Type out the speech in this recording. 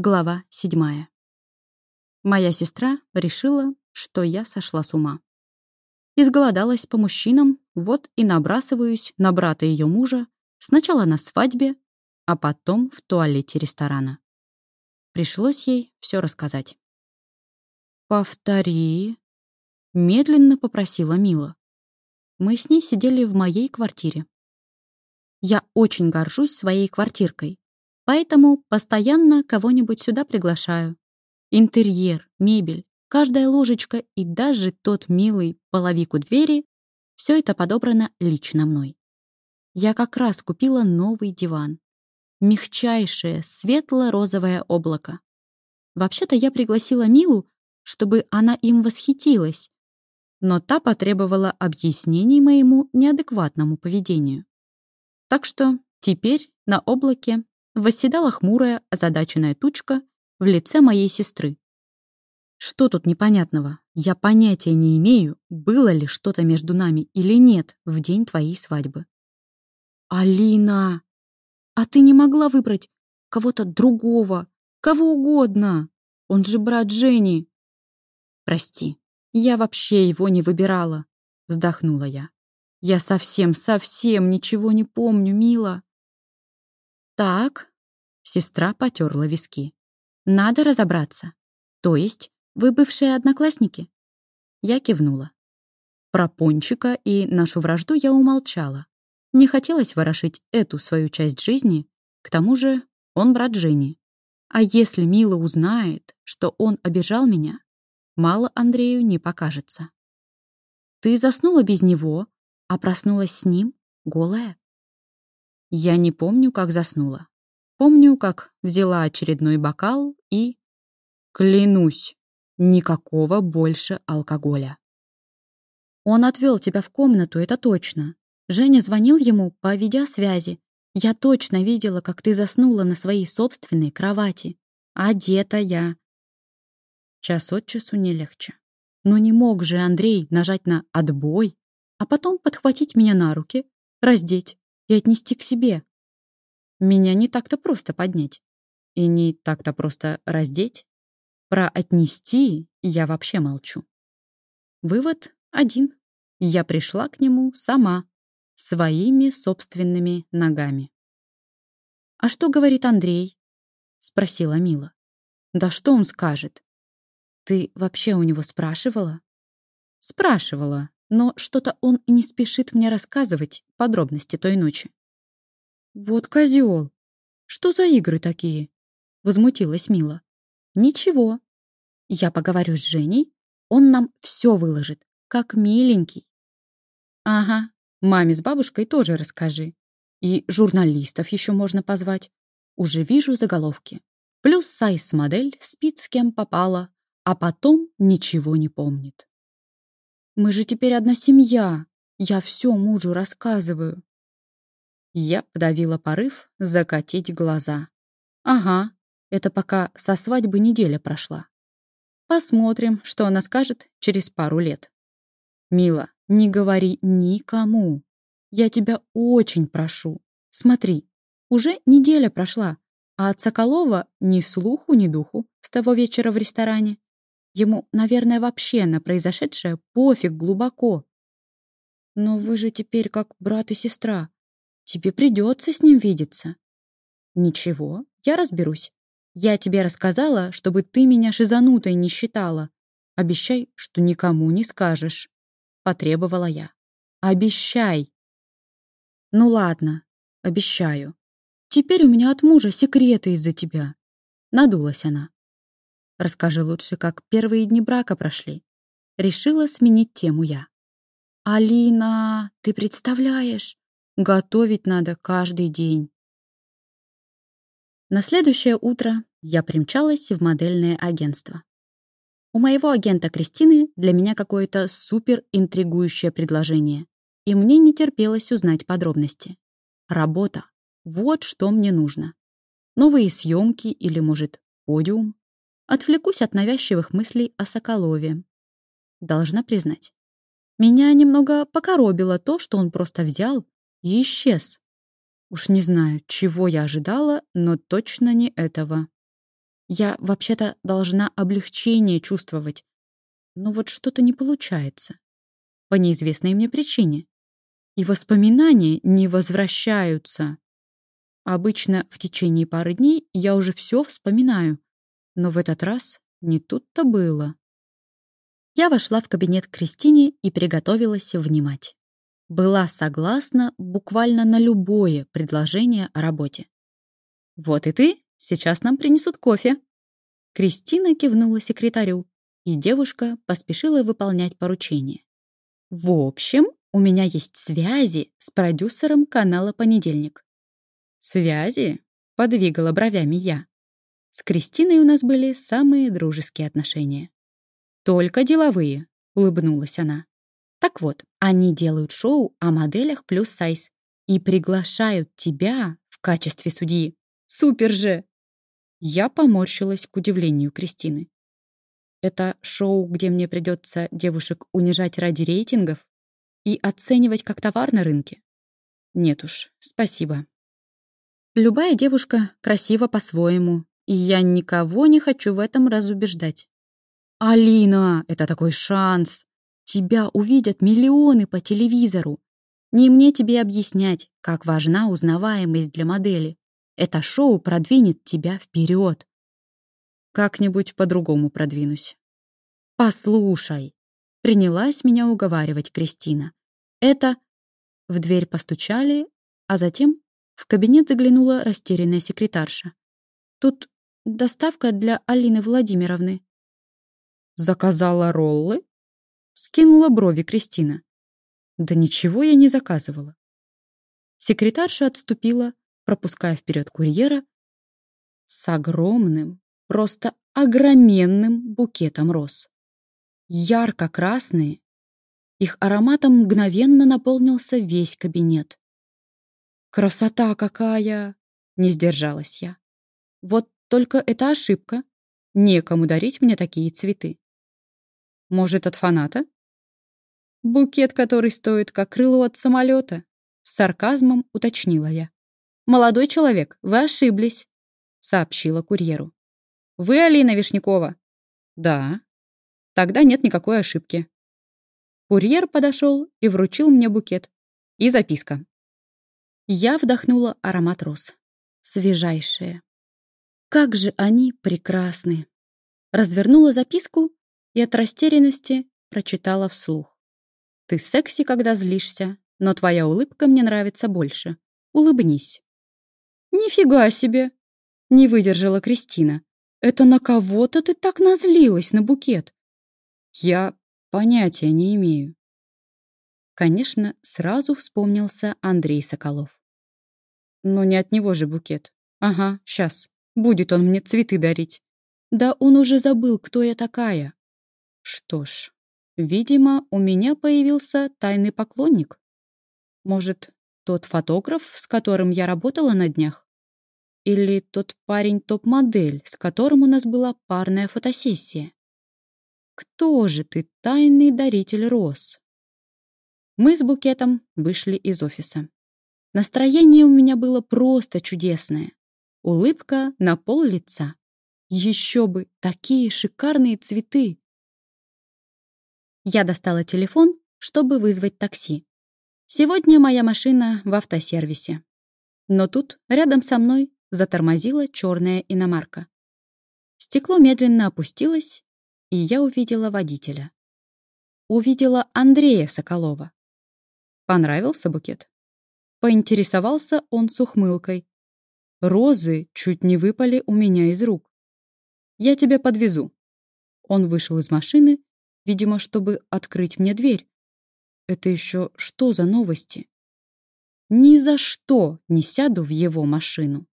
Глава седьмая. Моя сестра решила, что я сошла с ума. Изголодалась по мужчинам, вот и набрасываюсь на брата ее мужа, сначала на свадьбе, а потом в туалете ресторана. Пришлось ей все рассказать. «Повтори», — медленно попросила Мила. Мы с ней сидели в моей квартире. Я очень горжусь своей квартиркой, Поэтому постоянно кого-нибудь сюда приглашаю. Интерьер, мебель, каждая ложечка и даже тот милый половик у двери — все это подобрано лично мной. Я как раз купила новый диван. Мягчайшее, светло-розовое облако. Вообще-то я пригласила Милу, чтобы она им восхитилась, но та потребовала объяснений моему неадекватному поведению. Так что теперь на облаке восседала хмурая, озадаченная тучка в лице моей сестры. Что тут непонятного? Я понятия не имею, было ли что-то между нами или нет в день твоей свадьбы. Алина, а ты не могла выбрать кого-то другого, кого угодно? Он же брат Жени. Прости, я вообще его не выбирала, вздохнула я. Я совсем-совсем ничего не помню, мила. Так, сестра потерла виски. Надо разобраться. То есть вы бывшие одноклассники? Я кивнула. Про Пончика и нашу вражду я умолчала. Не хотелось ворошить эту свою часть жизни, к тому же он брат Жени. А если Мила узнает, что он обижал меня, мало Андрею не покажется. Ты заснула без него, а проснулась с ним, голая? Я не помню, как заснула. Помню, как взяла очередной бокал и... Клянусь, никакого больше алкоголя. Он отвел тебя в комнату, это точно. Женя звонил ему по видеосвязи. Я точно видела, как ты заснула на своей собственной кровати. Одета я. Час от часу не легче. Но не мог же Андрей нажать на «отбой», а потом подхватить меня на руки, раздеть и отнести к себе. Меня не так-то просто поднять. И не так-то просто раздеть. Про «отнести» я вообще молчу. Вывод один. Я пришла к нему сама, своими собственными ногами. «А что говорит Андрей?» — спросила Мила. «Да что он скажет?» «Ты вообще у него спрашивала?» «Спрашивала, но что-то он не спешит мне рассказывать подробности той ночи. «Вот козел! Что за игры такие?» — возмутилась Мила. «Ничего. Я поговорю с Женей, он нам все выложит, как миленький». «Ага, маме с бабушкой тоже расскажи. И журналистов еще можно позвать. Уже вижу заголовки. Плюс сайз-модель спит с кем попала, а потом ничего не помнит. Мы же теперь одна семья. Я все мужу рассказываю. Я подавила порыв закатить глаза. Ага, это пока со свадьбы неделя прошла. Посмотрим, что она скажет через пару лет. Мила, не говори никому. Я тебя очень прошу. Смотри, уже неделя прошла, а от Соколова ни слуху, ни духу с того вечера в ресторане. Ему, наверное, вообще на произошедшее пофиг глубоко. Но вы же теперь как брат и сестра. Тебе придется с ним видеться. Ничего, я разберусь. Я тебе рассказала, чтобы ты меня шизанутой не считала. Обещай, что никому не скажешь. Потребовала я. Обещай. Ну ладно, обещаю. Теперь у меня от мужа секреты из-за тебя. Надулась она. Расскажи лучше, как первые дни брака прошли. Решила сменить тему я. «Алина, ты представляешь? Готовить надо каждый день». На следующее утро я примчалась в модельное агентство. У моего агента Кристины для меня какое-то супер интригующее предложение, и мне не терпелось узнать подробности. Работа. Вот что мне нужно. Новые съемки или, может, подиум? Отвлекусь от навязчивых мыслей о Соколове. Должна признать. Меня немного покоробило то, что он просто взял и исчез. Уж не знаю, чего я ожидала, но точно не этого. Я вообще-то должна облегчение чувствовать. Но вот что-то не получается. По неизвестной мне причине. И воспоминания не возвращаются. Обычно в течение пары дней я уже все вспоминаю. Но в этот раз не тут-то было. Я вошла в кабинет к Кристине и приготовилась внимать. Была согласна буквально на любое предложение о работе. «Вот и ты, сейчас нам принесут кофе». Кристина кивнула секретарю, и девушка поспешила выполнять поручение. «В общем, у меня есть связи с продюсером канала «Понедельник». «Связи?» — подвигала бровями я. С Кристиной у нас были самые дружеские отношения. «Только деловые», — улыбнулась она. «Так вот, они делают шоу о моделях плюс сайз и приглашают тебя в качестве судьи. Супер же!» Я поморщилась к удивлению Кристины. «Это шоу, где мне придется девушек унижать ради рейтингов и оценивать как товар на рынке? Нет уж, спасибо. Любая девушка красива по-своему, и я никого не хочу в этом разубеждать. «Алина, это такой шанс! Тебя увидят миллионы по телевизору. Не мне тебе объяснять, как важна узнаваемость для модели. Это шоу продвинет тебя вперед. Как-нибудь по-другому продвинусь. Послушай, принялась меня уговаривать Кристина. Это... В дверь постучали, а затем в кабинет заглянула растерянная секретарша. Тут доставка для Алины Владимировны. «Заказала роллы?» Скинула брови Кристина. «Да ничего я не заказывала». Секретарша отступила, пропуская вперед курьера с огромным, просто огроменным букетом роз. Ярко-красные, их ароматом мгновенно наполнился весь кабинет. «Красота какая!» — не сдержалась я. «Вот только это ошибка. Некому дарить мне такие цветы. Может, от фаната? Букет, который стоит как крыло от самолета. С сарказмом уточнила я. «Молодой человек, вы ошиблись», — сообщила курьеру. «Вы Алина Вишнякова?» «Да». «Тогда нет никакой ошибки». Курьер подошел и вручил мне букет. И записка. Я вдохнула аромат роз. Свежайшие. Как же они прекрасны. Развернула записку и от растерянности прочитала вслух. «Ты секси, когда злишься, но твоя улыбка мне нравится больше. Улыбнись». «Нифига себе!» — не выдержала Кристина. «Это на кого-то ты так назлилась на букет?» «Я понятия не имею». Конечно, сразу вспомнился Андрей Соколов. «Но не от него же букет. Ага, сейчас. Будет он мне цветы дарить. Да он уже забыл, кто я такая. Что ж, видимо, у меня появился тайный поклонник. Может, тот фотограф, с которым я работала на днях? Или тот парень-топ-модель, с которым у нас была парная фотосессия? Кто же ты, тайный даритель роз? Мы с букетом вышли из офиса. Настроение у меня было просто чудесное. Улыбка на пол лица. Еще бы, такие шикарные цветы. Я достала телефон, чтобы вызвать такси. Сегодня моя машина в автосервисе. Но тут, рядом со мной, затормозила черная иномарка. Стекло медленно опустилось, и я увидела водителя. Увидела Андрея Соколова. Понравился букет? Поинтересовался он с ухмылкой. Розы чуть не выпали у меня из рук. «Я тебя подвезу». Он вышел из машины Видимо, чтобы открыть мне дверь. Это еще что за новости? Ни за что не сяду в его машину.